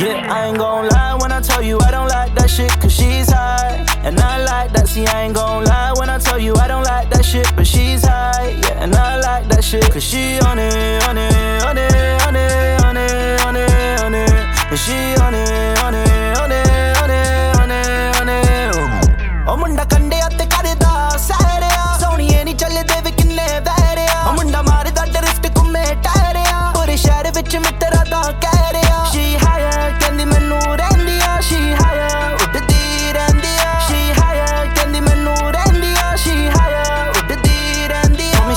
Yeah, I ain't gon' lie when I tell you I don't like that shit, cause she's high. And I like that, see, I ain't gon' lie when I tell you I don't like that shit, but she's high. Yeah, and I like that shit, cause she on it, on it, on it, on it, on it, on it, on it. And she on it,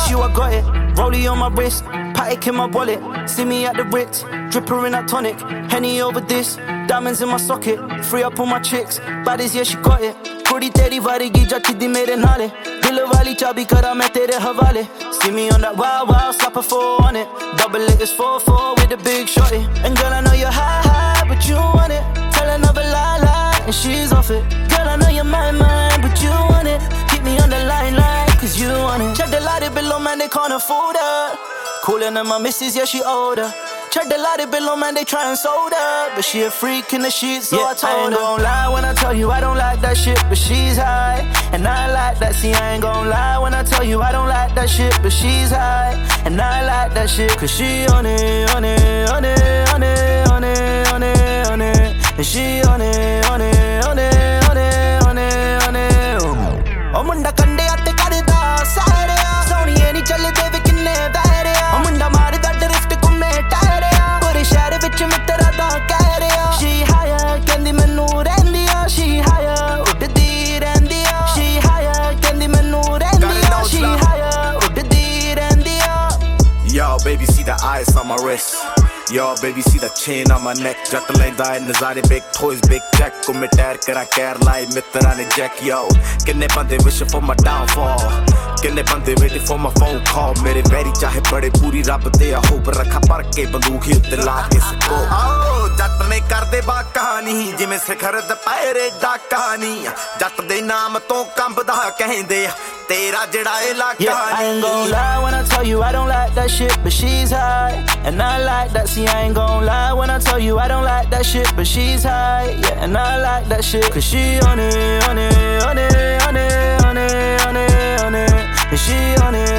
You I got it. Rollie on my wrist, patek in my wallet. See me at the Ritz, dripper in a tonic. Henny over this, diamonds in my socket. Free up on my chicks, bodies, yeah, she got it. थोड़ी तेरी वारेगी जा खिदी मेरे नाले दिल वाली चाबी करा मैं तेरे हवाले See me on that wild wild slap a four on it Double it is four four with a big shorty And girl I know you're high high Check the light below man they can't afford her Cooler than my missus yeah she older Check the light below, man, they try and sold her. But she a freak in the sheets, so I told I ain't gon' lie when I tell you I don't like that shit, but she's high. And I like that, see, I ain't gon' lie when I tell you I don't like that shit, but she's high. And I like that shit, cause she on it, on it, on it, on it, on it, on it, on it. And she on it, on it, on it, on it, on it, on it. ਉਹ ice on my wrist. Yo, baby, see the chain on my neck. ਜੱਟ ਲੈਂਦਾ ਏ ਨਜ਼ਾਰੇ big toys, big check. ਕੋ ਮੈਂ tyre ਕਰਾਂ char ਲਾਈ ਮਿੱਤਰਾਂ ਨੇ ਜੈਕ yo. ਕਿੰਨੇ ਬੰਦੇ wish for my downfall. ਕਿੰਨੇ ਬੰਦੇ waiting for my phone call. ਮੇਰੇ ਵੈਰੀ ਚਾਹੇ ਬੜੇ ਪੂਰੀ ਰੱਬ ਤੇ ਆ ਹੋਪ ਰੱਖਾ ਪਰ ਕੇ ਬੰਦੂਕ ਹੀ ਉੱਤੇ ਲਾ ਕੇ ਸਕੋ ਆਓ ਜੱਟ ਨੇ ਕਰਦੇ ਬਾ ਕਹਾਣੀ ਜਿਵੇਂ ਸਿਖਰ ਦੁਪਹਿਰੇ ਦਾ ਕਹਾਣੀ ਜੱਟ ਦੇ ਨਾਮ ਤੋਂ ਕੰਬਦਾ ਕਹਿੰਦੇ ਆ ਤੇਰਾ ਜਿਹੜਾ ਇਲਾਕਾ Yeah, I ain't gon' lie when I tell you I don't like that shit, but she's high. And I like that, see, I ain't gon' lie when I tell you I don't like that shit, but she's high. Yeah, and I like that shit, cause she on it, on it, on it, on it, on it, on it, on it. And she on it,